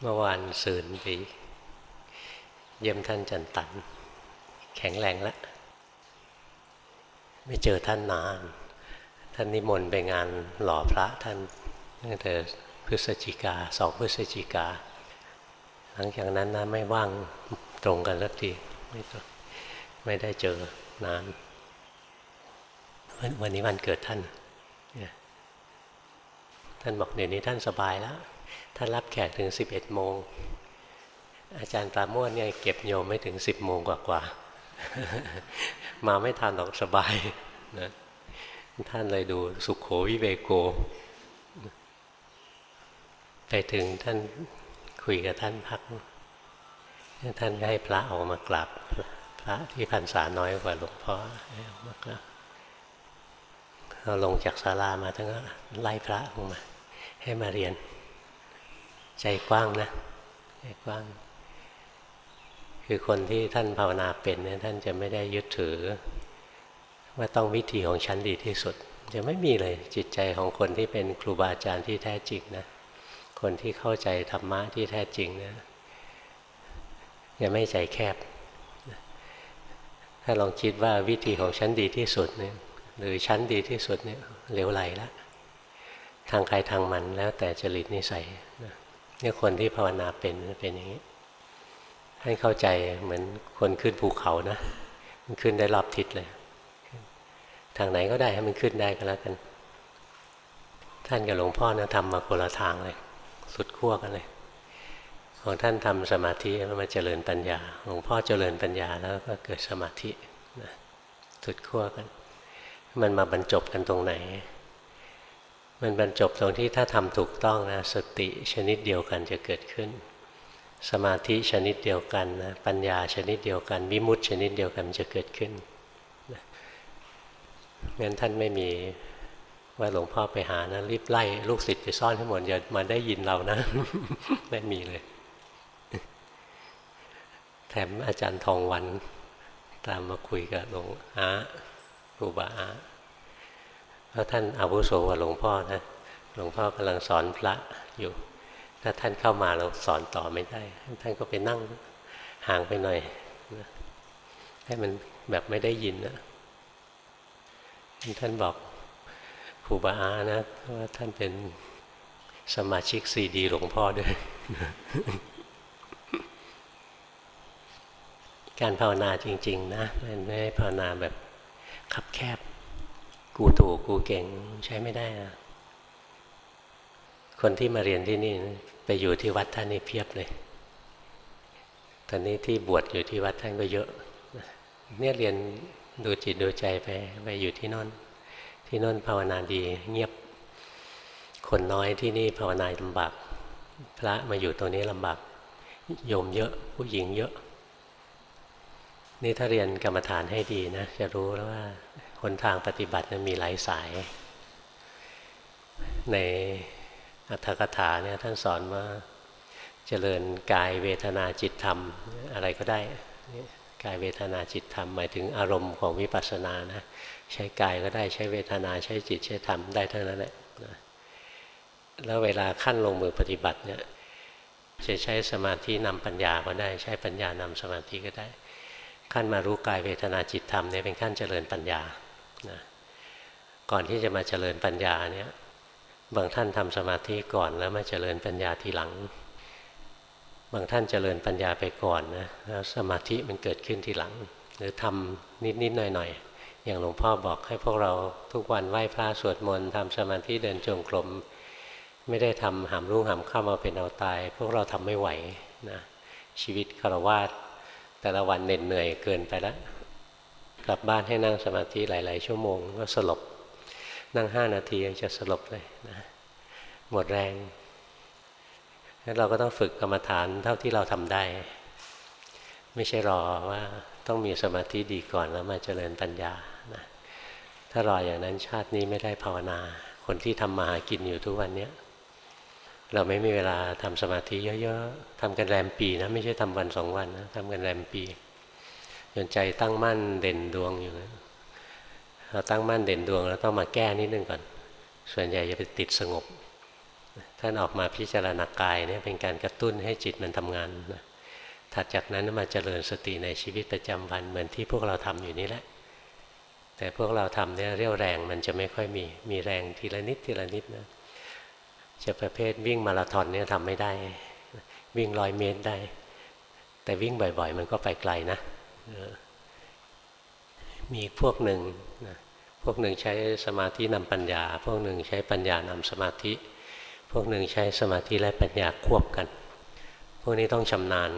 เมื่อวานซืนไปเยี่ยมท่านจันตัน แข็งแรงแล้วไม่เจอท่านนาน ท่านนิมนต์ไปงานหล่อพระท่านตั้งแต่พฤศจิกาสองพฤศจิกา หลังจากนั้นนะไม่ว่างตรงกันสักทีไม่ไม่ได้เจอนาน วันนี้วันเกิดท่าน ท่านบอกเดี๋ยวนี้ท่านสบายแล้ว ท่านรับแขกถึงสิบเอ็ดโมง อาจารย์ปราโมทเนี่ยเก็บโยมไม่ถึงสิบโมงกว่าๆ มาไม่ทันหรอกสบายนะท่านเลยดูสุขโขวิเวโก ไปถึงท่านคุยกับท่านพัก ท่านก็ให้พระออกมากราบพระที่พรรษาน้อยกว่าหลวงพ่อออกมากราบเราลงจากศาลามาท่านก็ไล่พระลงมา ให้มาเรียน ใจกว้างนะใจกว้าง คือคนที่ท่านภาวนาเป็นเนี่ยท่านจะไม่ได้ยึดถือ ว่าต้องวิธีของฉันดีที่สุด จะไม่มีเลยจิตใจของคนที่เป็นครูบาอาจารย์ที่แท้จริงนะคนที่เข้าใจธรรมะที่แท้จริงนะจะไม่ใจแคบ ถ้าลองคิดว่าวิธีของฉันดีที่สุดเนี่ยหรือฉันดีที่สุดเนี่ยเหลวไหลแล้วทางใครทางมันแล้วแต่จริตนิสัยนะ เนี่ยคนที่ภาวนาเป็นเป็นอย่างนี้ให้เข้าใจเหมือนคนขึ้นภูเขานะ มันขึ้นได้รอบทิศเลย ทางไหนก็ได้ให้มันขึ้นได้ก็แล้วกัน ท่านกับหลวงพ่อนะทำมาคนละทางเลย สุดขั้วกันเลย ของท่านทำสมาธิแล้วมาเจริญปัญญา หลวงพ่อเจริญปัญญาแล้วก็เกิดสมาธินะสุดขั้วกัน มันมาบรรจบกันตรงไหน มันบรรจบตรงที่ถ้าทำถูกต้องนะสติชนิดเดียวกันจะเกิดขึ้น สมาธิชนิดเดียวกันนะปัญญาชนิดเดียวกันวิมุตติชนิดเดียวกันจะเกิดขึ้นงั้นท่านไม่มีว่าหลวงพ่อไปหานะรีบไล่ลูกศิษย์ไปซ่อนให้หมดอย่ามาได้ยินเรานะ ไม่มีเลย แถมอาจารย์ทองวัน ตามมาคุยกับหลวงอาครูบาอา เพราะท่านอาวุโสกว่าหลวงพ่อนะหลวงพ่อกำลังสอนพระอยู่ ถ้าท่านเข้ามาเราสอนต่อไม่ได้ ท่านก็ไปนั่งห่างไปหน่อยให้มันแบบไม่ได้ยินนะท่านบอกครูบาอานะว่าท่านเป็นสมาชิกซีดีหลวงพ่อด้วย การภาวนาจริง ๆ นะมันไม่ภาวนาแบบคับแคบ กูถูกกูเก่งใช้ไม่ได้นะคนที่มาเรียนที่นี่ไปอยู่ที่วัดท่านนี่เพียบเลย ตอนนี้ที่บวชอยู่ที่วัดท่านก็เยอะ เนี่ยเรียนดูจิตดูใจไปไปอยู่ที่นั่นที่นั่นภาวนาดี เงียบ คนน้อยที่นี่ภาวนาลำบาก พระมาอยู่ตรงนี้ลำบาก โยมเยอะ ผู้หญิงเยอะ นี่ถ้าเรียนกรรมฐานให้ดีนะ จะรู้แล้วว่า หนทางปฏิบัตินะมีหลายสาย ในอัตถกถาเนี่ยท่านสอนว่าเจริญกายเวทนาจิตธรรมอะไรก็ได้กายเวทนาจิตธรรมหมายถึงอารมณ์ของวิปัสสนานะใช้กายก็ได้ใช้เวทนาใช้จิตใช้ธรรมได้ทั้งนั้นแหละแล้วเวลาขั้นลงมือปฏิบัติเนี่ยจะใช้สมาธินำปัญญาก็ได้ ใช้ปัญญานำสมาธิก็ได้ ขั้นมารู้กายเวทนาจิตธรรมเนี่ยเป็นขั้นเจริญปัญญา นะก่อนที่จะมาเจริญปัญญาเนี่ยบางท่านทำสมาธิก่อนแล้วมาเจริญปัญญาทีหลัง บางท่านเจริญปัญญาไปก่อนนะแล้วสมาธิมันเกิดขึ้นทีหลัง หรือทำนิดๆหน่อยๆอย่างหลวงพ่อบอกให้พวกเราทุกวันไหว้พระสวดมนต์ทำสมาธิเดินจงกรมไม่ได้ทำหามรุ่งหามเข้ามาเป็นเอาตาย พวกเราทำไม่ไหวนะชีวิตคารวาสแต่ละวันเหน็ดเหนื่อยเกินไปแล้ว กลับบ้านให้นั่งสมาธิหลาย ๆ ชั่วโมงก็สลบ นั่งห้านาทียังจะสลบเลยนะหมดแรงงั้นเราก็ต้องฝึกกรรมฐานเท่าที่เราทำได้ ไม่ใช่รอว่าต้องมีสมาธิดีก่อนแล้วมาเจริญปัญญานะถ้ารออย่างนั้นชาตินี้ไม่ได้ภาวนา คนที่ทำมาหากินอยู่ทุกวันนี้เราไม่มีเวลาทำสมาธิเยอะ ๆทำกันแรมปีนะ ไม่ใช่ทำวันสองวันนะทำกันแรมปี นใจตั้งมั่นเด่นดวงอยู่เราตั้งมั่นเด่นดวงแล้วต้องมาแก้นิดนึงก่อน ส่วนใหญ่จะไปติดสงบ ท่านออกมาพิจารณากายเนี่ยเป็นการกระตุ้นให้จิตมันทำงานนะถัดจากนั้นมาเจริญสติในชีวิตประจำวันเหมือนที่พวกเราทำอยู่นี่แหละ แต่พวกเราทำเนี่ยเรี่ยวแรงมันจะไม่ค่อยมี มีแรงทีละนิดทีละนิดนะ จะประเภทวิ่งมาราธอนเนี่ยทำไม่ได้ วิ่งร้อยเมตรได้ แต่วิ่งบ่อย ๆ มันก็ไปไกลนะ มีพวกหนึ่งนะพวกหนึ่งใช้สมาธินำปัญญา พวกหนึ่งใช้ปัญญานำสมาธิ พวกหนึ่งใช้สมาธิและปัญญาควบกัน พวกนี้ต้องชำนาญ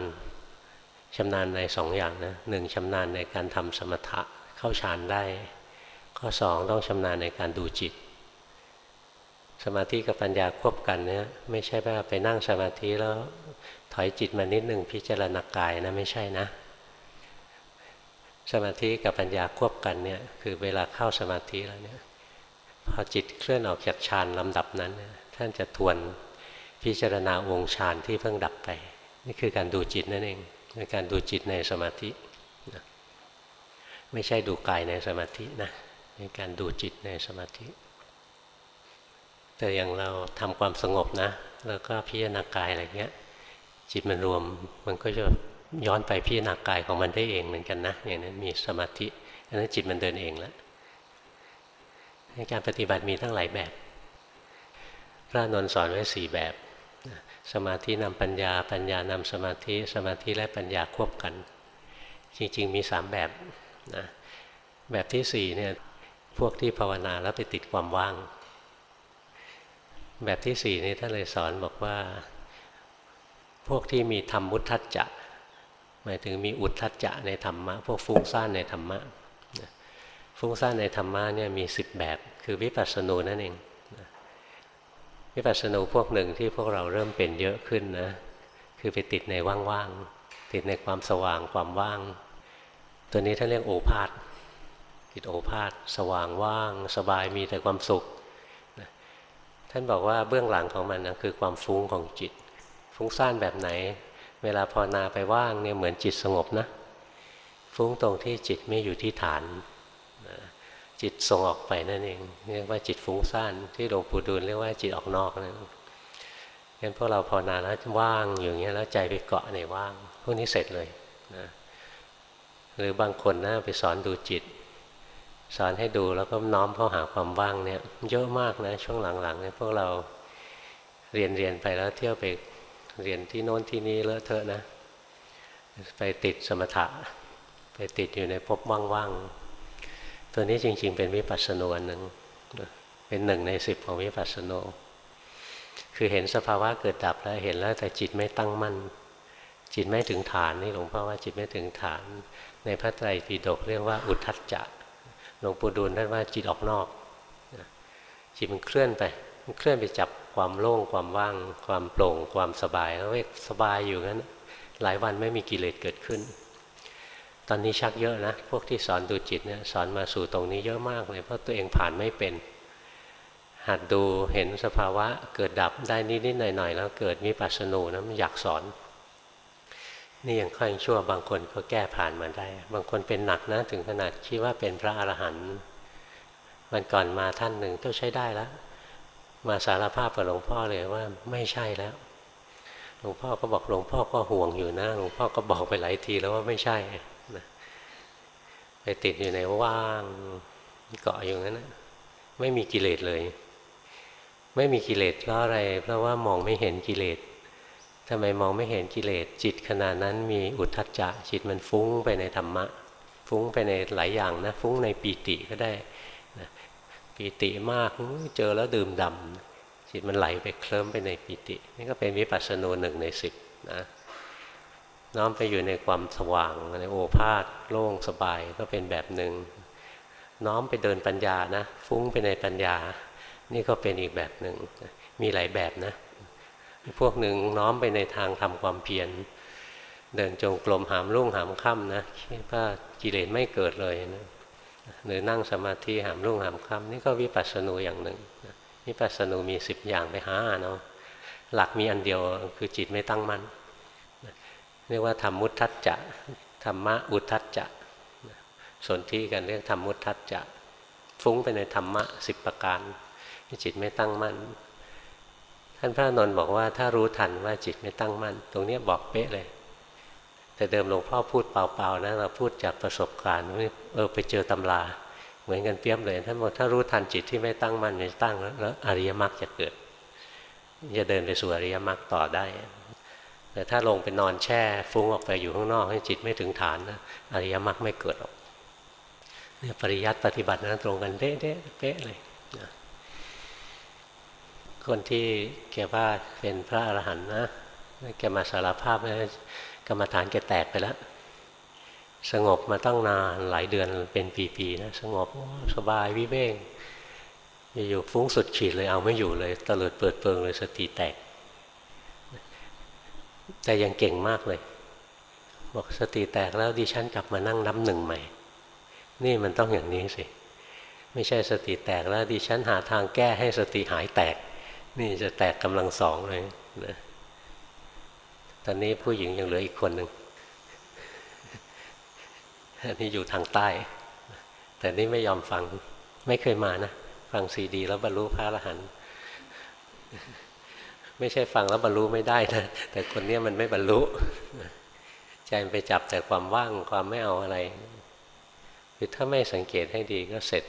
ชำนาญในสองอย่างนะหนึ่งชำนาญในการทำสมถะเข้าฌานได้ ข้อสองต้องชำนาญในการดูจิต สมาธิกับปัญญาควบกันเนี่ยไม่ใช่ว่าไปนั่งสมาธิแล้วถอยจิตมานิดหนึ่งพิจารณากายนะไม่ใช่นะ สมาธิกับปัญญาควบกันเนี่ยคือเวลาเข้าสมาธิแล้วเนี่ยพอจิตเคลื่อนออกจากฌานลำดับนั้น ท่านจะทวนพิจารณาวงฌานที่เพิ่งดับไป นี่คือการดูจิตนั่นเองในการดูจิตในสมาธินะไม่ใช่ดูกายในสมาธินะเป็นการดูจิตในสมาธิ แต่อย่างเราทำความสงบนะ แล้วก็พิจารณากายอะไรเงี้ยจิตมันรวมมันก็จะ ย้อนไปพิจารณากายของมันได้เองเหมือนกันนะอย่างนั้นมีสมาธิอันนั้นจิตมันเดินเองแล้วในการปฏิบัติมีทั้งหลายแบบ พระนนท์สอนไว้สี่แบบ สมาธินำปัญญา ปัญญานำสมาธิ สมาธิและปัญญาควบกัน จริงๆมีสามแบบนะแบบที่สี่เนี่ยพวกที่ภาวนาแล้วไปติดความว่าง แบบที่สี่นี่ท่านเลยสอนบอกว่า พวกที่มีธรรมมุทัจจะ หมายถึงมีอุทธัจจะในธรรมะ พวกฟุ้งซ่านในธรรมะฟุ้งซ่านในธรรมะเนี่ยมีสิบแบบ คือวิปัสสนูนั่นเองวิปัสสนูพวกหนึ่งที่พวกเราเริ่มเป็นเยอะขึ้นนะคือไปติดในว่างๆติดในความสว่างความว่าง ตัวนี้ท่านเรียกโอภาษติดโอภาษสว่างว่าง สบายมีแต่ความสุขท่านบอกว่าเบื้องหลังของมันนะคือความฟุ้งของจิต ฟุ้งซ่านแบบไหน เวลาพอนาไปว่างเนี่ยเหมือนจิตสงบนะ ฟุ้งตรงที่จิตไม่อยู่ที่ฐาน จิตส่งออกไปนั่นเองเรียกว่าจิตฟุ้งซ่านที่หลวงปู่ดูลเรียกว่าจิตออกนอกนั่นงั้นพวกเราภาวนาแล้วว่างอยู่อย่างเงี้ยแล้วใจไปเกาะในว่างพวกนี้เสร็จเลยนะหรือบางคนนะไปสอนดูจิต สอนให้ดูแล้วก็น้อมเข้าหาความว่างเนี่ยเยอะมากนะช่วงหลังๆเนี่ยพวกเราเรียนเรียนไปแล้วเที่ยวไป เรียนที่โน้นที่นี้เลอะเทอะนะ ไปติดสมถะ ไปติดอยู่ในภพว่างๆ ตัวนี้จริง ๆ เป็นวิปัสสนูอันหนึ่งเป็นหนึ่งในสิบของวิปัสสนูคือเห็นสภาวะเกิดดับแล้วเห็นแล้วแต่จิตไม่ตั้งมั่น จิตไม่ถึงฐานนี่หลวงพ่อว่าจิตไม่ถึงฐาน ในพระไตรปิฎกเรียกว่าอุทธัจจะหลวงปู่ดูลท่านว่าจิตออกนอกจิตมันเคลื่อนไป มันเคลื่อนไปจับ ความโล่งความว่าง ความโปร่ง ความสบายแล้วเวกสบายอยู่งั้น หลายวันไม่มีกิเลสเกิดขึ้น ตอนนี้ชักเยอะนะ พวกที่สอนดูจิตเนี่ยสอนมาสู่ตรงนี้เยอะมากเลยเพราะตัวเองผ่านไม่เป็น หัดดูเห็นสภาวะเกิดดับได้นิดๆหน่อยๆแล้วเกิดมีปัสนูนะมันอยากสอน นี่ยังค่อยชั่วบางคนก็แก้ผ่านมาได้ บางคนเป็นหนักนะถึงขนาดคิดว่าเป็นพระอรหันต์วันก่อนมาท่านหนึ่งต้องใช้ได้แล้ว มาสารภาพกับหลวงพ่อเลยว่าไม่ใช่แล้ว หลวงพ่อก็บอกหลวงพ่อก็ห่วงอยู่นะ หลวงพ่อก็บอกไปหลายทีแล้วว่าไม่ใช่ไปติดอยู่ในว่างเกาะอยู่นั้นนะไม่มีกิเลสเลย ไม่มีกิเลสเพราะอะไร เพราะว่ามองไม่เห็นกิเลสทำไมมองไม่เห็นกิเลสจิตขนาดนั้นมีอุทธัจจะจิตมันฟุ้งไปในธรรมะ ฟุ้งไปในหลายอย่างนะ ฟุ้งในปีติก็ได้ ปีติมากเจอแล้วดื่มดำจิตมันไหลไปเคลิ้มไปในปีติ นี่ก็เป็นวิปัสสนูหนึ่งในสิบนะน้อมไปอยู่ในความสว่างในโอภาษโล่งสบายก็เป็นแบบหนึ่งน้อมไปเดินปัญญานะฟุ้งไปในปัญญา นี่ก็เป็นอีกแบบหนึ่งมีหลายแบบนะ พวกหนึ่งน้อมไปในทางทำความเพียรเดินจงกรมหามรุ่งหามค่ำนะคิดว่ากิเลสไม่เกิดเลยนะ หรือนั่งสมาธิหามรุ่งหามค่ำนี่ก็วิปัสสนูอย่างหนึ่งวิปัสสนูมีสิบอย่างไปหาเนาะหลักมีอันเดียวคือจิตไม่ตั้งมั่นเรียกว่าธรรมมุทัจจะธรรมะอุทัจจะสนที่กันเรียกธรรมมุทัจจะฟุ้งไปในธรรมะสิบประการจิตไม่ตั้งมั่น ท่านพระนนท์บอกว่าถ้ารู้ทันว่าจิตไม่ตั้งมั่น ตรงนี้บอกเป๊ะเลย แต่เดิมหลวงพ่อพูดเปล่าๆนะเราพูดจากประสบการณ์เออไปเจอตำราเหมือนกันเปี้ยมเลยท่านบอกถ้ารู้ทันจิตที่ไม่ตั้งมั่นจะตั้งแล้วแล้วอริยมรรคจะเกิดจะเดินไปสู่อริยมรรคต่อได้ แต่ถ้าลงไปนอนแช่ฟุ้งออกไปอยู่ข้างนอกให้จิตไม่ถึงฐานนะอริยมรรคไม่เกิดหรอกเนี่ยปริยัติปฏิบัตินั้นตรงกันเด๊ะเป๊ะเลยนะคนที่แกว่าเป็นพระอรหันต์นะแกมาสารภาพแล้ว กรรมฐานแกแตกไปแล้ว สงบมาตั้งนานหลายเดือนเป็นปีๆนะสงบสบายวิเวกอยู่ฟุ้งสุดขีดเลยเอาไม่อยู่เลยตะเลิดเปิดเปิงเลยสติแตก แต่ยังเก่งมากเลย บอกสติแตกแล้วดิฉันกลับมานั่งนับหนึ่งใหม่ นี่มันต้องอย่างนี้สิ ไม่ใช่สติแตกแล้วดิฉันหาทางแก้ให้สติหายแตก นี่จะแตกกำลังสองเลยนะ ตอนนี้ผู้หญิงยังเหลืออีกคนหนึ่งอันนี้อยู่ทางใต้ แต่นี่ไม่ยอมฟังไม่เคยมานะ ฟังซีดีแล้วบรรลุพระอรหันต์ไม่ใช่ฟังแล้วบรรลุไม่ได้นะ แต่คนนี้มันไม่บรรลุใจมันไปจับแต่ความว่างความไม่เอาอะไรคือถ้าไม่สังเกตให้ดีก็เสร็จ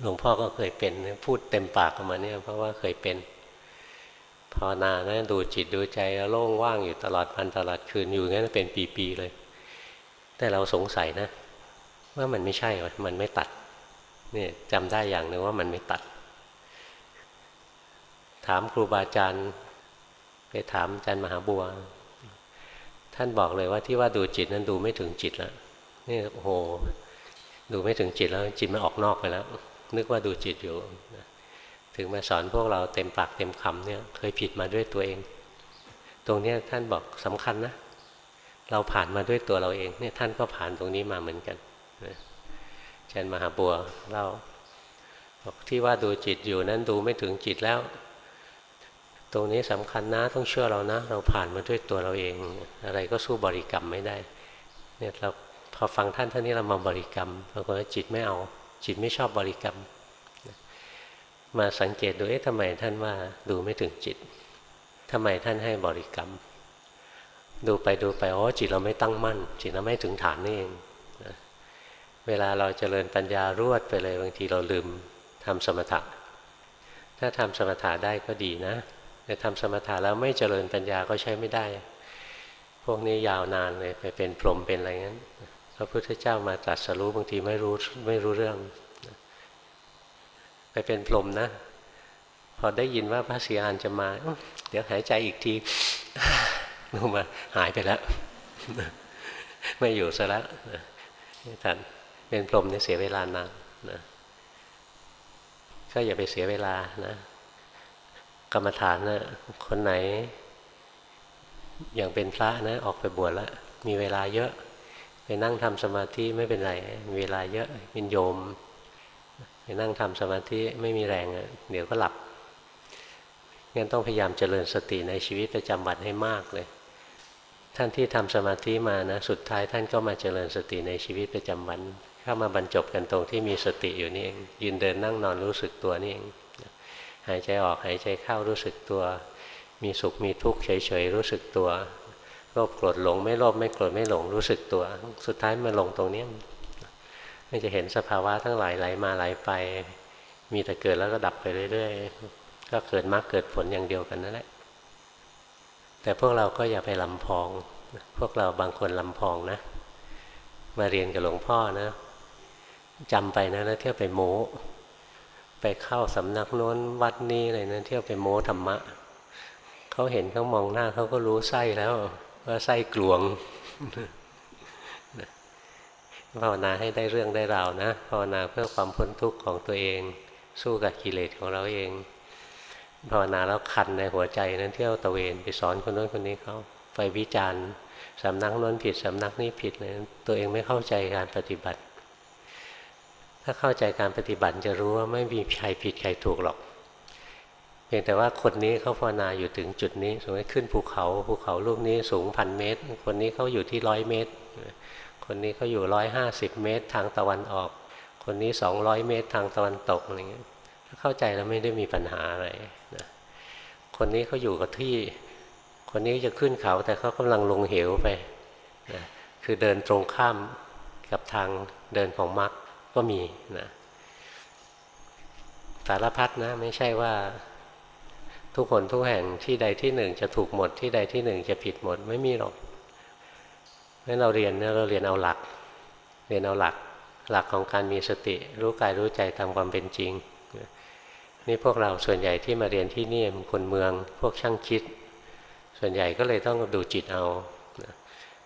หลวงพ่อก็เคยเป็น พูดเต็มปากออกมาเนี่ย เพราะว่าเคยเป็น ภาวนานะดูจิตดูใจโล่งว่างอยู่ตลอดวันตลอดคืนอยู่งั้นเป็นปีๆเลย แต่เราสงสัยนะ ว่ามันไม่ใช่มันไม่ตัดนี่จำได้อย่างหนึ่งว่ามันไม่ตัด ถามครูบาอาจารย์ไปถามอาจารย์มหาบัว ท่านบอกเลยว่าที่ว่าดูจิตนั้นดูไม่ถึงจิตแล้วนี่โอ้โห ดูไม่ถึงจิตแล้วจิตมันออกนอกไปแล้ว นึกว่าดูจิตอยู่ ถึงมาสอนพวกเราเต็มปากเต็มคำเนี่ยเคยผิดมาด้วยตัวเอง ตรงนี้ท่านบอกสำคัญนะ เราผ่านมาด้วยตัวเราเองเนี่ยท่านก็ผ่านตรงนี้มาเหมือนกันอาจารย์มหาบัวเราบอกที่ว่าดูจิตอยู่นั้นดูไม่ถึงจิตแล้ว ตรงนี้สำคัญนะต้องเชื่อเรานะ เราผ่านมาด้วยตัวเราเอง อะไรก็สู้บริกรรมไม่ได้เนี่ยเราพอฟังท่านท่านนี้เรามาบริกรรมปรากฏว่าจิตไม่เอา จิตไม่ชอบบริกรรม มาสังเกตดูเอ๊ะทำไมท่านว่าดูไม่ถึงจิตทำไมท่านให้บริกรรม ดูไปดูไปอ๋อจิตเราไม่ตั้งมั่น จิตเราไม่ถึงฐานนี่เองนะเวลาเราจเจริญปัญญารวดไปเลยบางทีเราลืมทำสมถะ ถ้าทำสมถะได้ก็ดีนะแต่ทำสมถะแล้วไม่เจริญปัญญาก็ใช้ไม่ได้ พวกนี้ยาวนานเลยไปเป็นพรหมเป็นอะไรงั้นพระพุทธเจ้ามาตรัสรู้บางทีไม่รู้ไม่รู้เรื่อง ไปเป็นพรหมนะ พอได้ยินว่าพระศรีอานจะมา เดี๋ยวหายใจอีกทีนูมาหายไปแล้ว ไม่อยู่ซะแล้วท่านเป็นพรหมเนี่ยเสียเวลานานนะก็อย่าไปเสียเวลานะ กรรมฐานนะคนไหน อย่างเป็นพระนะ ออกไปบวชแล้ว มีเวลาเยอะ ไปนั่งทำสมาธิไม่เป็นไร มีเวลาเยอะเป็นโยม ไปนั่งทำสมาธิไม่มีแรงเดี๋ยวก็หลับงั้นต้องพยายามเจริญสติในชีวิตประจำวันให้มากเลย ท่านที่ทำสมาธิมานะสุดท้ายท่านก็มาเจริญสติในชีวิตประจำวัน เข้ามาบรรจบกันตรงที่มีสติอยู่นี่เองยืนเดินนั่งนอนรู้สึกตัวนี่เองหายใจออกหายใจเข้ารู้สึกตัว มีสุขมีทุกข์เฉยๆรู้สึกตัวโลภโกรธหลงไม่โลภไม่โกรธไม่หลงรู้สึกตัว สุดท้ายมาลงตรงนี้ มันจะเห็นสภาวะทั้งหลายไหลมาไหลไป มีแต่เกิดแล้วก็ดับไปเรื่อยๆ ก็เกิดมรรคเกิดผลอย่างเดียวกันนั่นแหละ แต่พวกเราก็อย่าไปลำพอง พวกเราบางคนลำพองนะ มาเรียนกับหลวงพ่อนะจำไปนะแล้วเที่ยวไปโม้ไปเข้าสำนักโน้นวัดนี้อะไรนะเที่ยวไปโม้ธรรมะเขาเห็นเขามองหน้าเขาก็รู้ไส้แล้ว ว่าไส้กลวง ภาวนาให้ได้เรื่องได้ราวนะภาวนาเพื่อความพ้นทุกข์ของตัวเอง สู้กับกิเลสของเราเอง ภาวนาแล้วคันในหัวใจนั้นเที่ยวตะเวนไปสอนคนโน้นคนนี้เขาไปวิจารณ์สำนักโน้นผิดสำนักนี้ผิดเลยตัวเองไม่เข้าใจการปฏิบัติ ถ้าเข้าใจการปฏิบัติจะรู้ว่าไม่มีใครผิดใครถูกหรอกเพียงแต่ว่าคนนี้เขาภาวนาอยู่ถึงจุดนี้ สมมติขึ้นภูเขาภูเขาลูกนี้สูงพันเมตร คนนี้เขาอยู่ที่ร้อยเมตร คนนี้เขาอยู่ร้อยห้าสิบเมตรทางตะวันออก คนนี้สองร้อยเมตรทางตะวันตกอะไรเงี้ยถ้าเข้าใจแล้วไม่ได้มีปัญหาอะไรนะคนนี้เขาอยู่กับที่ คนนี้จะขึ้นเขาแต่เขากำลังลงเหวไปนะคือเดินตรงข้ามกับทางเดินของมรรคก็มีนะสารพัดนะไม่ใช่ว่าทุกคนทุกแห่งที่ใดที่หนึ่งจะถูกหมดที่ใดที่หนึ่งจะผิดหมดไม่มีหรอก เพราะเราเรียนเนี่ยเราเรียนเอาหลัก เรียนเอาหลัก หลักของการมีสติ รู้กายรู้ใจตามความเป็นจริง นี่พวกเราส่วนใหญ่ที่มาเรียนที่นี่มันคนเมือง พวกช่างคิด ส่วนใหญ่ก็เลยต้องดูจิตเอา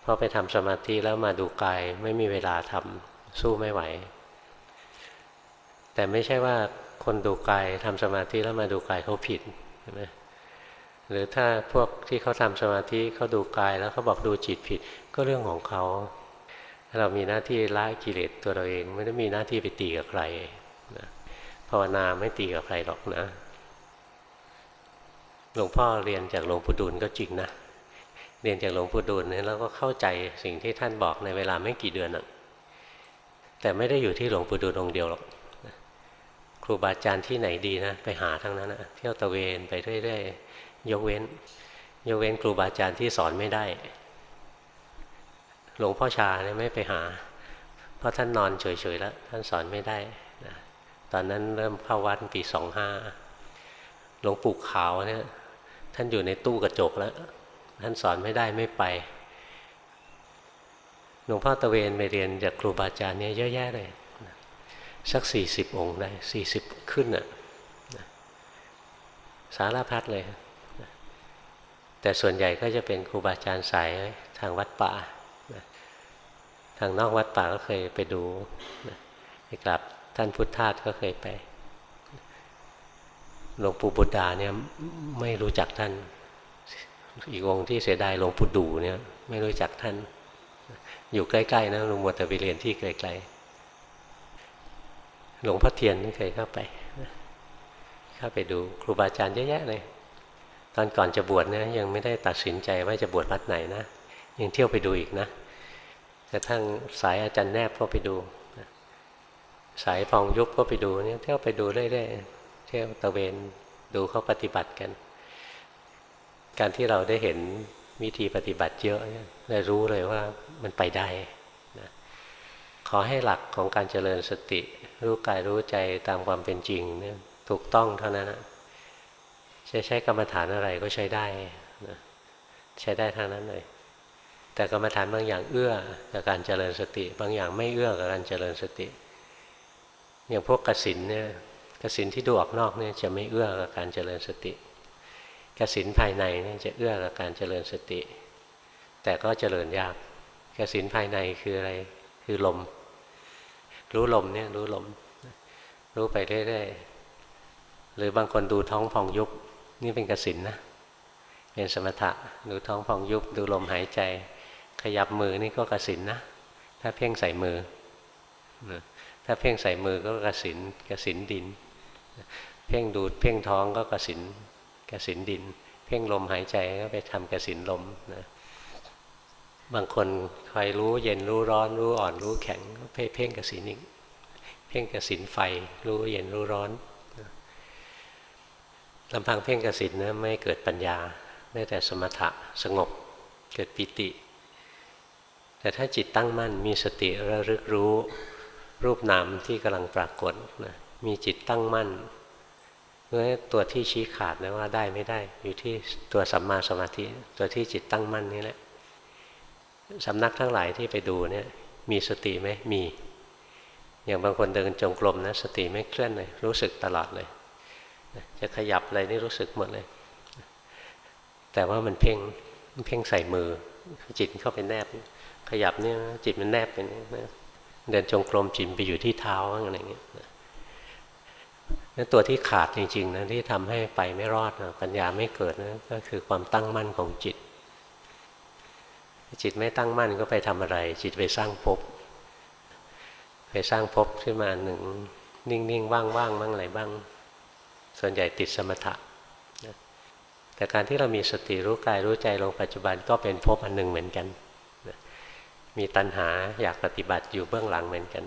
เพราะไปทำสมาธิแล้วมาดูกายไม่มีเวลาทำสู้ไม่ไหว แต่ไม่ใช่ว่าคนดูกายทำสมาธิแล้วมาดูกายเขาผิดใช่ไหมหรือถ้าพวกที่เขาทำสมาธิเขาดูกายแล้วเขาบอกดูจิตผิด ก็เรื่องของเขาเรามีหน้าที่ละกิเลสตัวเราเอง ไม่ได้มีหน้าที่ไปตีกับใครนะภาวนาไม่ตีกับใครหรอกนะหลวงพ่อเรียนจากหลวงปู่ดูลก็จริงนะเรียนจากหลวงปู่ดูลเนี่ยแล้วก็เข้าใจสิ่งที่ท่านบอกในเวลาไม่กี่เดือนอะแต่ไม่ได้อยู่ที่หลวงปู่ดูลองเดียวหรอกครูบาอาจารย์ที่ไหนดีนะไปหาทั้งนั้นนะเที่ยวตะเวนไปเรื่อยๆยกเว้น ยกเว้นครูบาอาจารย์ที่สอนไม่ได้ หลวงพ่อชาเนี่ยไม่ไปหา เพราะท่านนอนเฉยๆแล้ว ท่านสอนไม่ได้นะตอนนั้นเริ่มเข้าวัดปีสองห้าหลวงปู่ขาวเนี่ยท่านอยู่ในตู้กระจกแล้ว ท่านสอนไม่ได้ไม่ไปหลวงพ่อตะเวนไปเรียนจากครูบาอาจารย์เนี่ยเยอะแยะเลยสักสี่สิบองค์ได้สี่สิบขึ้นอะสารพัดเลย แต่ส่วนใหญ่ก็จะเป็นครูบาอาจารย์สายทางวัดป่า ทางนอกวัดป่าก็เคยไปดูไปกลับท่านพุทธทาสก็เคยไปหลวงปู่บุตดาเนี่ยไม่รู้จักท่าน อีกองที่เสียดายหลวงปู่ดูเนี่ย ไม่รู้จักท่าน อยู่ใกล้ๆนะหลวงปู่แต่ไปเรียนที่ไกลๆหลวงพ่อเทียนเคยเข้าไปเข้าไปดูครูบาอาจารย์เยอะแยะเลยตอนก่อนจะบวชเนี่ยยังไม่ได้ตัดสินใจว่าจะบวชวัดไหนนะยังเที่ยวไปดูอีกนะ กระทั่งสายอาจารย์แนบก็ไปดูสายพองยุบก็ไปดูเนี่ยเที่ยวไปดูเรื่อยๆเที่ยวตะเวนดูเขาปฏิบัติกัน การที่เราได้เห็นวิธีปฏิบัติเยอะได้รู้เลยว่ามันไปได้นะขอให้หลักของการเจริญสติ รู้กายรู้ใจตามความเป็นจริงเนี่ยถูกต้องเท่านั้นนะจะใช้กรรมฐานอะไรก็ใช้ได้นะใช้ได้ทั้งนั้นเลย แต่กรรมฐานบางอย่างเอื้อกับการเจริญสติ บางอย่างไม่เอื้อกับการเจริญสติ อย่างพวกกสินเนี่ยกสินที่ดูออกนอกเนี่ยจะไม่เอื้อกับการเจริญสติกสินภายในเนี่ยจะเอื้อกับการเจริญสติ แต่ก็เจริญยากกสินภายในคืออะไรคือลม รู้ลมเนี่ยรู้ลม รู้ไปเรื่อยๆหรือบางคนดูท้องพองยุบนี่เป็นกสินนะเป็นสมถะดูท้องพองยุบดูลมหายใจ ขยับมือนี่ก็กสินนะ ถ้าเพ่งใส่มือ ถ้าเพ่งใส่มือก็กสินกสินดิน เพ่งดูดเพ่งท้องก็กสินกสินดิน เพ่งลมหายใจก็ไปทำกสินลมนะบางคนคอยรู้เย็นรู้ร้อนรู้อ่อนรู้แข็งเพ่เพ่งกับสินอีกเพ่งกับสินไฟ รู้เย็นรู้ร้อนลำพังเพ่งกสินนะไม่เกิดปัญญาได้แต่สมถะสงบเกิดปิติ แต่ถ้าจิตตั้งมั่นมีสติระลึกรู้ รูปนามที่กำลังปรากฏนะมีจิตตั้งมั่นเพราะตัวที่ชี้ขาดนะว่าได้ไม่ได้ อยู่ที่ตัวสัมมาสมาธิตัวที่จิตตั้งมั่นนี่แหละสำนักทั้งหลายที่ไปดูเนี่ย มีสติไหมมี อย่างบางคนเดินจงกรมนะ สติไม่เคลื่อนเลย รู้สึกตลอดเลย จะขยับอะไรนี่รู้สึกหมดเลย แต่ว่ามันเพ่งมันเพ่งใส่มือ จิตเข้าไปแนบ ขยับเนี่ยจิตมันแนบไปนี่เดินจงกรมจิตไปอยู่ที่เท้าอะไรเงี้ยนั่นตัวที่ขาดจริงๆนะที่ทำให้ไปไม่รอดนะปัญญาไม่เกิดนะก็คือความตั้งมั่นของจิต จิตไม่ตั้งมั่นก็ไปทำอะไร จิตไปสร้างภพไปสร้างภพขึ้นมาหนึ่งนิ่งๆว่างๆบ้างอะไรบ้าง ส่วนใหญ่ติดสมถะแต่การที่เรามีสติรู้กายรู้ใจลงปัจจุบันก็เป็นภพอันหนึ่งเหมือนกัน มีตัณหาอยากปฏิบัติอยู่เบื้องหลังเหมือนกัน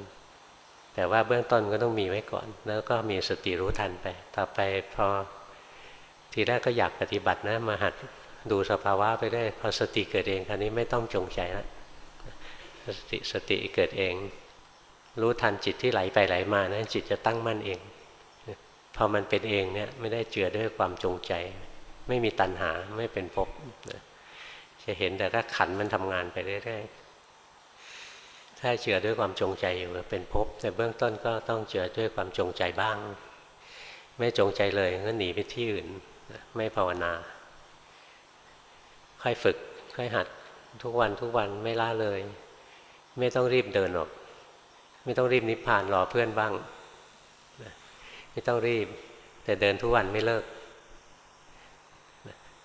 แต่ว่าเบื้องต้นก็ต้องมีไว้ก่อน แล้วก็มีสติรู้ทันไป ต่อไปพอทีแรกก็อยากปฏิบัตินะมาหัดดูสภาวะไปได้พอสติเกิดเองคราวนี้ไม่ต้องจงใจแล้วสติสติเกิดเอง รู้ทันจิตที่ไหลไปไหลมานะจิตจะตั้งมั่นเองพอมันเป็นเองเนี่ยไม่ได้เจือด้วยความจงใจ ไม่มีตัณหาไม่เป็นภพจะเห็นแต่ถ้าขันมันทำงานไปเรื่อยๆ ถ้าเจือด้วยความจงใจอยู่เป็นภพแต่เบื้องต้นก็ต้องเจือด้วยความจงใจบ้าง ไม่จงใจเลยก็หนีไปที่อื่นไม่ภาวนา ค่อยฝึกค่อยหัดทุกวันทุกวันไม่ล่าเลย ไม่ต้องรีบเดินหรอก ไม่ต้องรีบนิพพานรอเพื่อนบ้าง ไม่ต้องรีบ แต่เดินทุกวันไม่เลิก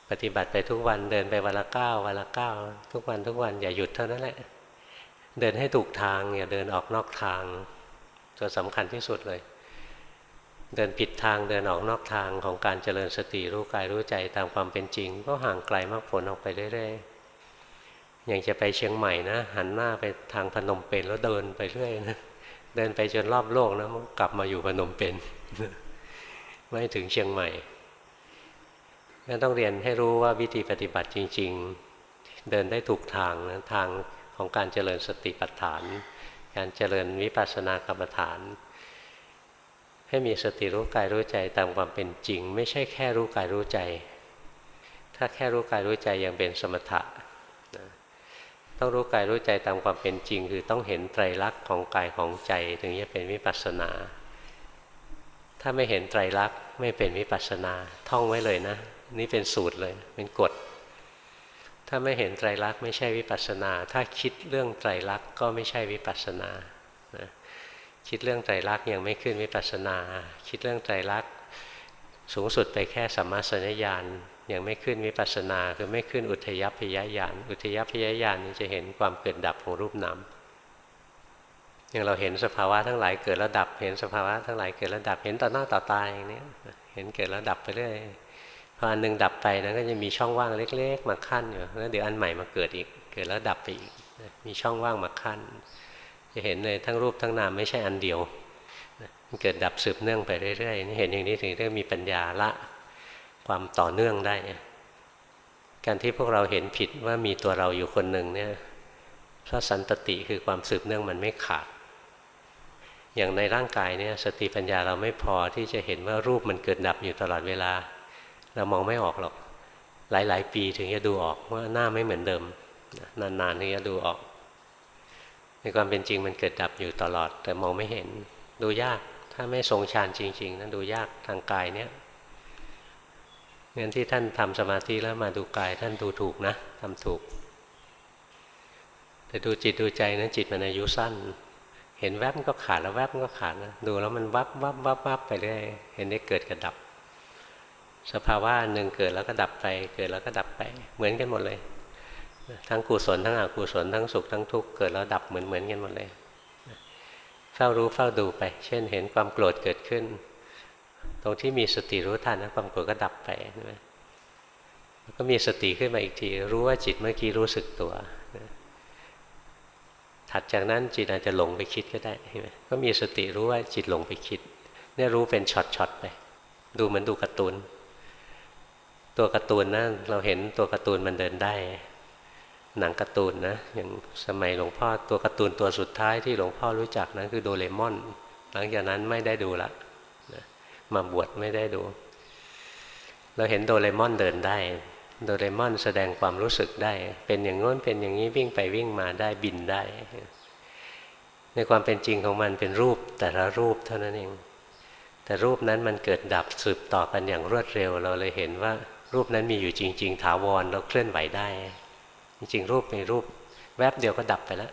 ปฏิบัติไปทุกวันเดินไปวันละเก้าวันละเก้าทุกวันทุกวันอย่าหยุดเท่านั้นแหละ เดินให้ถูกทางอย่าเดินออกนอกทาง ตัวสำคัญที่สุดเลย เดินผิดทางเดินออกนอกทางของการเจริญสติรู้กายรู้ใจตามความเป็นจริง ก็ห่างไกลมากผลออกไปเรื่อยๆอย่างจะไปเชียงใหม่นะ หันหน้าไปทางพนมเปญแล้วเดินไปเรื่อยนะเดินไปจนรอบโลกนะมันกลับมาอยู่พนมเปญไม่ถึงเชียงใหม่ก็ต้องเรียนให้รู้ว่าวิธีปฏิบัติจริง ๆ เดินได้ถูกทางนะทาง ของการเจริญสติปัฏฐาน การเจริญวิปัสสนากรรมฐาน ให้มีสติรู้กายรู้ใจตามความเป็นจริง ไม่ใช่แค่รู้กายรู้ใจ ถ้าแค่รู้กายรู้ใจยังเป็นสมถะต้องรู้กายรู้ใจตามความเป็นจริง คือต้องเห็นไตรลักษณ์ของกายของใจ ถึงจะเป็นวิปัสสนา ถ้าไม่เห็นไตรลักษณ์ไม่เป็นวิปัสสนา ท่องไว้เลยนะ นี่เป็นสูตรเลย เป็นกฎ ถ้าไม่เห็นไตรลักษณ์ไม่ใช่วิปัสสนา ถ้าคิดเรื่องไตรลักษณ์ก็ไม่ใช่วิปัสสนานะคิดเรื่องไตรลักษณ์ยังไม่ขึ้นวิปัสสนา คิดเรื่องไตรลักษณ์สูงสุดไปแค่สัมมาสัญญาณยังไม่ขึ้นวิปัสสนาคือไม่ขึ้นอุทยพยญาณอุทยพยญาณนี่จะเห็นความเกิดดับของรูปนามอย่างเราเห็นสภาวะทั้งหลายเกิดแล้วดับ เห็นสภาวะทั้งหลายเกิดแล้วดับ เห็นต่อหน้าต่อตาอย่างนี้เห็นเกิดแล้วดับไปเรื่อย พออันหนึ่งดับไปนะก็จะมีช่องว่างเล็ก ๆ มาขั้นอยู่แล้วเดี๋ยวอันใหม่มาเกิดอีก เกิดแล้วดับไปอีกมีช่องว่างมาขั้น จะเห็นเลยทั้งรูปทั้งนามไม่ใช่อันเดียวมันเกิดดับสืบเนื่องไปเรื่อยๆนี่เห็นอย่างนี้ถึงเรื่องมีปัญญาละความต่อเนื่องได้ การที่พวกเราเห็นผิดว่ามีตัวเราอยู่คนหนึ่งเนี่ยพระสันตติคือความสืบเนื่องมันไม่ขาด อย่างในร่างกายเนี่ยสติปัญญาเราไม่พอที่จะเห็นว่ารูปมันเกิดดับอยู่ตลอดเวลา เรามองไม่ออกหรอก หลาย ๆ ปีถึงจะดูออกว่าหน้าไม่เหมือนเดิม นานๆถึงจะดูออก ในความเป็นจริงมันเกิดดับอยู่ตลอด แต่มองไม่เห็น ดูยาก ถ้าไม่ทรงฌานจริง ๆนั้นดูยากทางกายเนี้ยงั้นที่ท่านทำสมาธิแล้วมาดูกายท่านดูถูกนะทำถูก แต่ดูจิตดูใจนั้นจิตมันอายุสั้น เห็นแวบมันก็ขาดแล้วแวบมันก็ขาดนะดูแล้วมันวับวับวับวับไปเรื่อยเห็นได้เกิดกับดับ สภาวะหนึ่งเกิดแล้วก็ดับไป เกิดแล้วก็ดับไป เหมือนกันหมดเลย ทั้งกุศลทั้งอกุศลทั้งสุขทั้งทุกข์เกิดแล้วดับเหมือนเหมือนกันหมดเลยเฝ้ารู้เฝ้าดูไป เช่นเห็นความโกรธเกิดขึ้น ตรงที่มีสติรู้ทันนะความโกรธก็ดับไปใช่ไหมก็มีสติขึ้นมาอีกที รู้ว่าจิตเมื่อกี้รู้สึกตัวถัดจากนั้นจิตอาจจะหลงไปคิดก็ได้ใช่ไหมก็มีสติรู้ว่าจิตหลงไปคิด เนี่ยรู้เป็นช็อตๆไป ดูเหมือนดูการ์ตูน ตัวการ์ตูนนะเราเห็นตัวการ์ตูนมันเดินได้ หนังการ์ตูนนะอย่างสมัยหลวงพ่อตัวการ์ตูนตัวสุดท้ายที่หลวงพ่อรู้จักนะคือโดเรมอน หลังจากนั้นไม่ได้ดูละนะมาบวชไม่ได้ดู เราเห็นโดเรมอนเดินได้ โดเรมอนแสดงความรู้สึกได้ เป็นอย่างง้นเป็นอย่างนี้วิ่งไปวิ่งมาได้บินได้ ในความเป็นจริงของมันเป็นรูปแต่ละรูปเท่านั้นเองแต่รูปนั้นมันเกิดดับสืบต่อกันอย่างรวดเร็ว เราเลยเห็นว่า รูปนั้นมีอยู่จริง ๆ ถาวรเราเคลื่อนไหวได้ จริงๆ รูปมีรูปแวบเดียวก็ดับไปแล้ว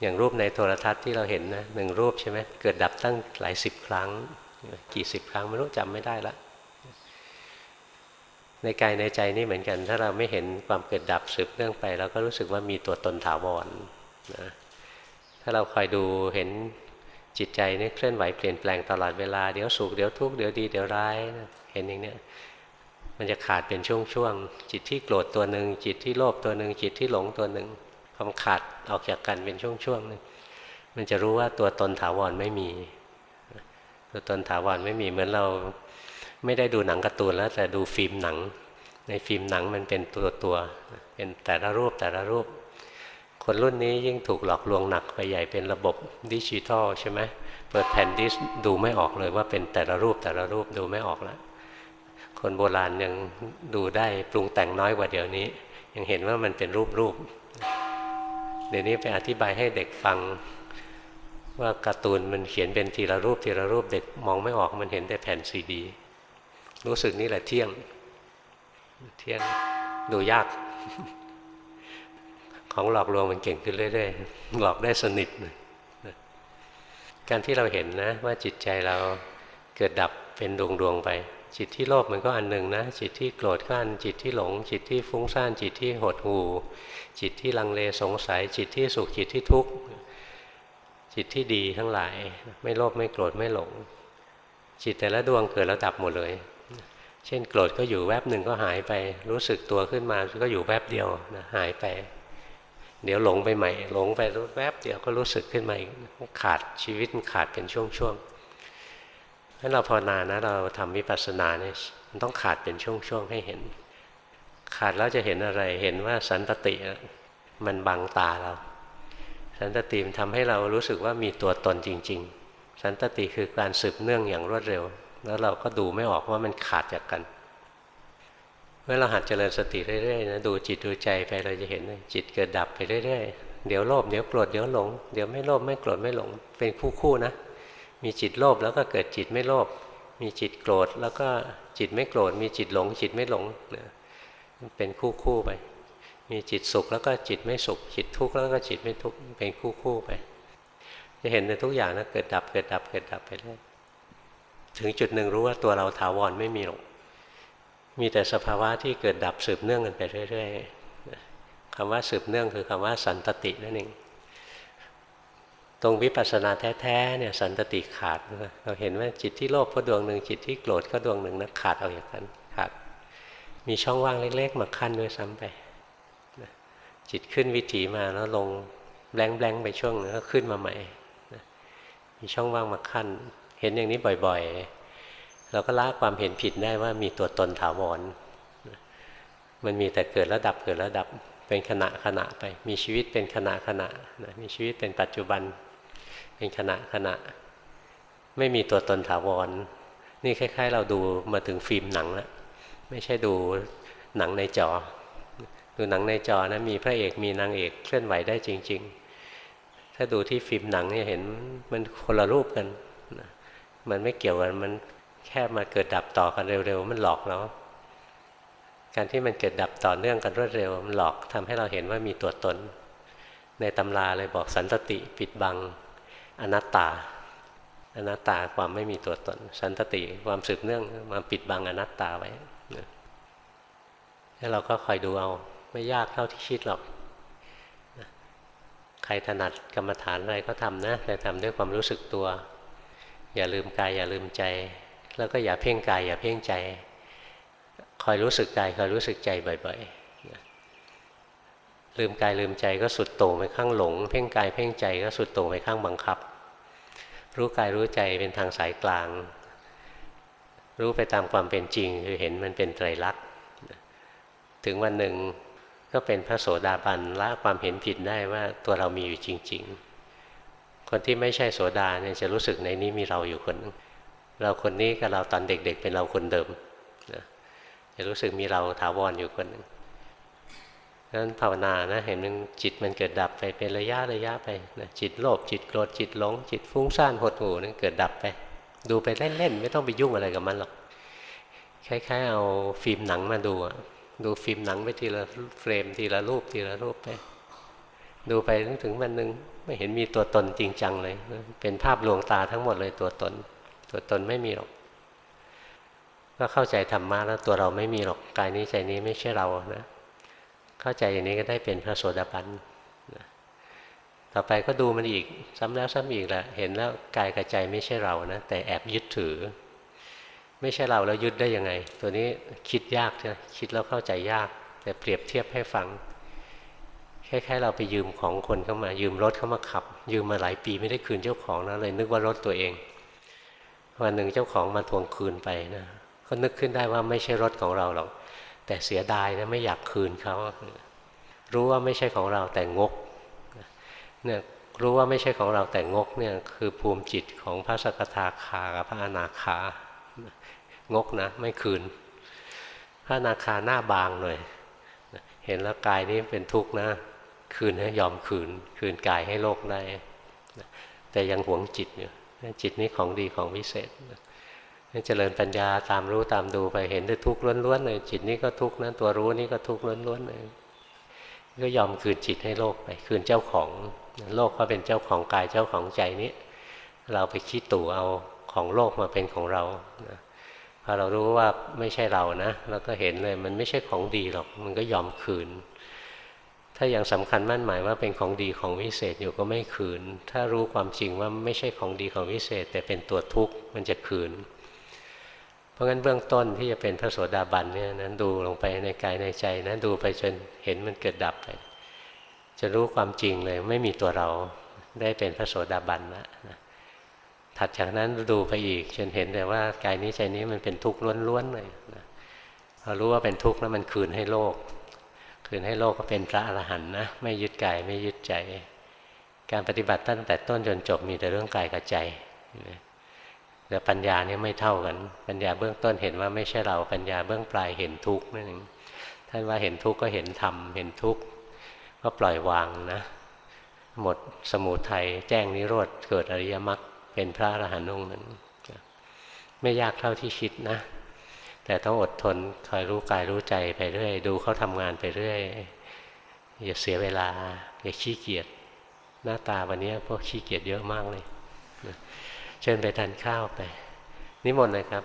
อย่างรูปในโทรทัศน์ที่เราเห็นนะหนึ่งรูปใช่ไหมเกิดดับตั้งหลายสิบครั้ง กี่สิบครั้งไม่รู้จำไม่ได้ละในกายในใจนี่เหมือนกัน ถ้าเราไม่เห็นความเกิดดับสืบเนื่องไปเราก็รู้สึกว่ามีตัวตนถาวรนะถ้าเราคอยดูเห็นจิตใจนี่เคลื่อนไหวเปลี่ยนแปลงตลอดเวลาเดี๋ยวสุขเดี๋ยวทุกข์เดี๋ยวดีเดี๋ยวร้าย เห็นอย่างนี้มันจะขาดเป็นช่วงๆจิตที่โกรธตัวหนึ่งจิตที่โลภตัวหนึ่งจิตที่หลงตัวหนึ่งความขาดออกจากกันเป็นช่วงๆนึงมันจะรู้ว่าตัวตนถาวรไม่มี ตัวตนถาวรไม่มีเหมือนเราไม่ได้ดูหนังการ์ตูนแล้วแต่ดูฟิล์มหนัง ในฟิล์มหนังมันเป็นตัวตัวเป็นแต่ละรูปแต่ละรูป คนรุ่นนี้ยิ่งถูกหลอกลวงหนักไปใหญ่เป็นระบบดิจิทัลใช่ไหมเปิดแผ่นดิสดูไม่ออกเลยว่าเป็นแต่ละรูปแต่ละรูปดูไม่ออกแล้ว คนโบราณยังดูได้ปรุงแต่งน้อยกว่าเดี๋ยวนี้ ยังเห็นว่ามันเป็นรูปรูปเดี๋ยวนี้ไปอธิบายให้เด็กฟังว่าการ์ตูนมันเขียนเป็นทีละรูปทีละรูปเด็กมองไม่ออกมันเห็นแต่แผ่นซีดี รู้สึกนี่แหละเที่ยง เที่ยงดูยาก ของหลอกลวงมันเก่งขึ้นเรื่อยๆหลอกได้สนิทการที่เราเห็นนะว่าจิตใจเราเกิดดับเป็นดวงดวงไป จิตที่โลภมันก็อันหนึ่งนะ จิตที่โกรธก็อันจิตที่หลง จิตที่ฟุ้งซ่าน จิตที่หดหู่ จิตที่ลังเลสงสัย จิตที่สุขจิตที่ทุกข์จิตที่ดีทั้งหลาย ไม่โลภไม่โกรธไม่หลง จิตแต่ละดวงเกิดแล้วดับหมดเลย เช่นโกรธก็อยู่แวบหนึ่งก็หายไป รู้สึกตัวขึ้นมาก็อยู่แวบเดียวนะหายไป เดี๋ยวหลงไปใหม่ หลงไปแวบเดียวก็รู้สึกขึ้นมาอีกขาดชีวิตมันขาดเป็นช่วงๆ ถ้าเราภาวนานะเราทำวิปัสสนาเนี่ยมันต้องขาดเป็นช่วงๆให้เห็น ขาดแล้วจะเห็นอะไรเห็นว่าสันตติมันบังตาเรา สันตติมันทำให้เรารู้สึกว่ามีตัวตนจริง ๆ สันตติคือการสืบเนื่องอย่างรวดเร็ว แล้วเราก็ดูไม่ออกว่ามันขาดจากกันเมื่อเราหัดเจริญสติเรื่อยๆนะดูจิตดูใจไปเราจะเห็นจิตเกิดดับไปเรื่อยๆเดี๋ยวโลภเดี๋ยวโกรธเดี๋ยวหลง เดี๋ยวไม่โลภไม่โกรธไม่หลง เป็นคู่ๆนะ มีจิตโลภแล้วก็เกิดจิตไม่โลภมีจิตโกรธแล้วก็จิตไม่โกรธ มีจิตหลง จิตไม่หลงเป็นคู่ๆไป มีจิตสุขแล้วก็จิตไม่สุข จิตทุกข์แล้วก็จิตไม่ทุกข์เป็นคู่คู่ไป จะเห็นในทุกอย่างนะเกิดดับเกิดดับเกิดดับไปเรื่อยถึงจุดหนึ่งรู้ว่าตัวเราถาวรไม่มีหรอกมีแต่สภาวะที่เกิดดับสืบเนื่องกันไปเรื่อยๆคำว่าสืบเนื่องคือคำว่าสันตตินั่นเอง ตรงวิปัสสนาแท้ๆเนี่ยสันตติขาดเราเห็นว่าจิตที่โลภก็ดวงหนึ่งจิตที่โกรธก็ดวงหนึ่งนะขาดเอาอย่างนั้นขาดมีช่องว่างเล็ก ๆ มาขั้นด้วยซ้ำไปจิตขึ้นวิถีมาแล้วลงแบงแบงไปช่วงนึงก็ขึ้นมาใหม่มีช่องว่างมาขั้น เห็นอย่างนี้บ่อยๆ เราก็ละความเห็นผิดได้ว่ามีตัวตนถาวรมันมีแต่เกิดแล้วดับเกิดแล้วดับเป็นขณะขณะไป มีชีวิตเป็นขณะขณะมีชีวิตเป็นปัจจุบัน เป็นขณะขณะ ไม่มีตัวตนถาวร นี่คล้าย ๆ เราดูมาถึงฟิล์มหนังแล้วไม่ใช่ดูหนังในจอ ดูหนังในจอนะมีพระเอกมีนางเอกเคลื่อนไหวได้จริง ๆ ถ้าดูที่ฟิล์มหนังเนี่ยเห็นมันคนละรูปกันมันไม่เกี่ยวกันมันแค่มาเกิดดับต่อกันเร็วๆ มันหลอกเราการที่มันเกิดดับต่อเนื่องกันรวดเร็ว มันหลอกทำให้เราเห็นว่ามีตัวตน ในตำราเลยบอกสันตติปิดบัง อนัตตา อนัตตาความไม่มีตัวตน สันตติความสืบเนื่องมาปิดบังอนัตตาไว้แล้วเราก็คอยดูเอาไม่ยากเท่าที่คิดหรอกใครถนัดกรรมฐานอะไรก็ทำนะ แต่ทำด้วยความรู้สึกตัว อย่าลืมกายอย่าลืมใจ แล้วก็อย่าเพ่งกายอย่าเพ่งใจ คอยรู้สึกกายคอยรู้สึกใจบ่อย ๆ ลืมกายลืมใจก็สุดโต่งไปข้างหลง เพ่งกายเพ่งใจก็สุดโต่งไปข้างบังคับ รู้กายรู้ใจเป็นทางสายกลาง รู้ไปตามความเป็นจริงคือเห็นมันเป็นไตรลักษณ์ถึงวันหนึ่งก็เป็นพระโสดาบันละความเห็นผิดได้ว่าตัวเรามีอยู่จริง ๆ คนที่ไม่ใช่โสดาเนี่ยจะรู้สึกในนี้มีเราอยู่คนนึงเราคนนี้กับเราตอนเด็กๆ เป็นเราคนเดิมนะจะรู้สึกมีเราถาวรอยู่คนหนึ่ง นั้นภาวนานะเห็นมันจิตมันเกิดดับไปเป็นระยะระยะไปนะจิตโลภจิตโกรธจิตหลง จิตฟุ้งซ่านหดหู่นั่นเกิดดับไป ดูไปเล่นๆไม่ต้องไปยุ่งอะไรกับมันหรอกคล้ายๆ เอาฟิล์มหนังมาดูอะดูฟิล์มหนังไปทีละเฟรมทีละรูปทีละรูปไป ดูไปถึงวันหนึ่งไม่เห็นมีตัวตนจริงจังเลย เป็นภาพลวงตาทั้งหมดเลยตัวตน ตัวตนไม่มีหรอกก็เข้าใจธรรมะแล้วตัวเราไม่มีหรอกกายนี้ใจนี้ไม่ใช่เรานะ เข้าใจอย่างนี้ก็ได้เป็นพระโสดาบันต่อไปก็ดูมันอีกซ้ำแล้วซ้ำอีกแหละเห็นแล้วกายกับใจไม่ใช่เรานะแต่แอบยึดถือ ไม่ใช่เราแล้วยึดได้ยังไง ตัวนี้คิดยากใช่คิดแล้วเข้าใจยาก แต่เปรียบเทียบให้ฟังคล้ายๆเราไปยืมของคนเข้ามา ยืมรถเข้ามาขับ ยืมมาหลายปีไม่ได้คืนเจ้าของนะเลย นึกว่ารถตัวเองวันหนึ่งเจ้าของมาทวงคืนไปนะก็นึกขึ้นได้ว่าไม่ใช่รถของเราหรอก แต่เสียดายนะไม่อยากคืนเขา รู้ว่าไม่ใช่ของเราแต่งกเนี่ยรู้ว่าไม่ใช่ของเราแต่งกเนี่ยคือภูมิจิตของพระสกทาคากับพระอนาคางกนะไม่คืน พระอนาคาหน้าบางหน่อยเห็นแล้วกายนี้เป็นทุกข์นะ คืนให้ยอมคืน คืนกายให้โลกได้แต่ยังหวงจิตอยู่จิตนี้ของดีของวิเศษ เจริญปัญญาตามรู้ตามดูไปเห็นด้ทุกข์ล้วนๆเลยจิตนี้ก็ทุกข์นะตัวรู้นี่ก็ทุกข์ล้วนๆเลยก็ยอมคืนจิตให้โลกไป คืนเจ้าของโลกก็เป็นเจ้าของกายเจ้าของใจนี้ เราไปคิดตู่เอาของโลกมาเป็นของเราพอเรารู้ว่าไม่ใช่เรานะเราก็เห็นเลยมันไม่ใช่ของดีหรอก มันก็ยอมคืน ถ้ายังสำคัญมั่นหมายว่าเป็นของดีของวิเศษอยู่ก็ไม่คืน ถ้ารู้ความจริงว่าไม่ใช่ของดีของวิเศษ แต่เป็นตัวทุกข์มันจะคืน เพราะงั้นเบื้องต้นที่จะเป็นพระโสดาบันเนี่ยนั้นดูลงไปในกายในใจนะดูไปจนเห็นมันเกิดดับไป จะรู้ความจริงเลยไม่มีตัวเราได้เป็นพระโสดาบันแล้วนะถัดจากนั้นดูไปอีกจนเห็นแต่ว่ากายนี้ใจนี้มันเป็นทุกข์ล้วนๆเลยนะพอรู้ว่าเป็นทุกข์แล้วมันคืนให้โลก คืนให้โลกก็เป็นพระอรหันต์นะไม่ยึดกายไม่ยึดใจ การปฏิบัติตั้งแต่ต้นจนจบมีแต่เรื่องกายกับใจ แต่ปัญญาเนี่ยไม่เท่ากัน ปัญญาเบื้องต้นเห็นว่าไม่ใช่เรา ปัญญาเบื้องปลายเห็นทุกข์นั่นเองท่านว่าเห็นทุกข์ก็เห็นธรรม เห็นทุกข์ก็ปล่อยวางนะ หมดสมุทัยแจ้งนิโรธ เกิดอริยมรรค เป็นพระอรหันต์องค์นั้น ไม่ยากเท่าที่คิดนะ แต่ต้องอดทนคอยรู้กายรู้ใจไปเรื่อย ดูเขาทำงานไปเรื่อย อย่าเสียเวลา อย่าขี้เกียจ หน้าตาวันนี้พวกขี้เกียจเยอะมากเลย เชิญไปทานข้าวไป นิมนต์เลยครับ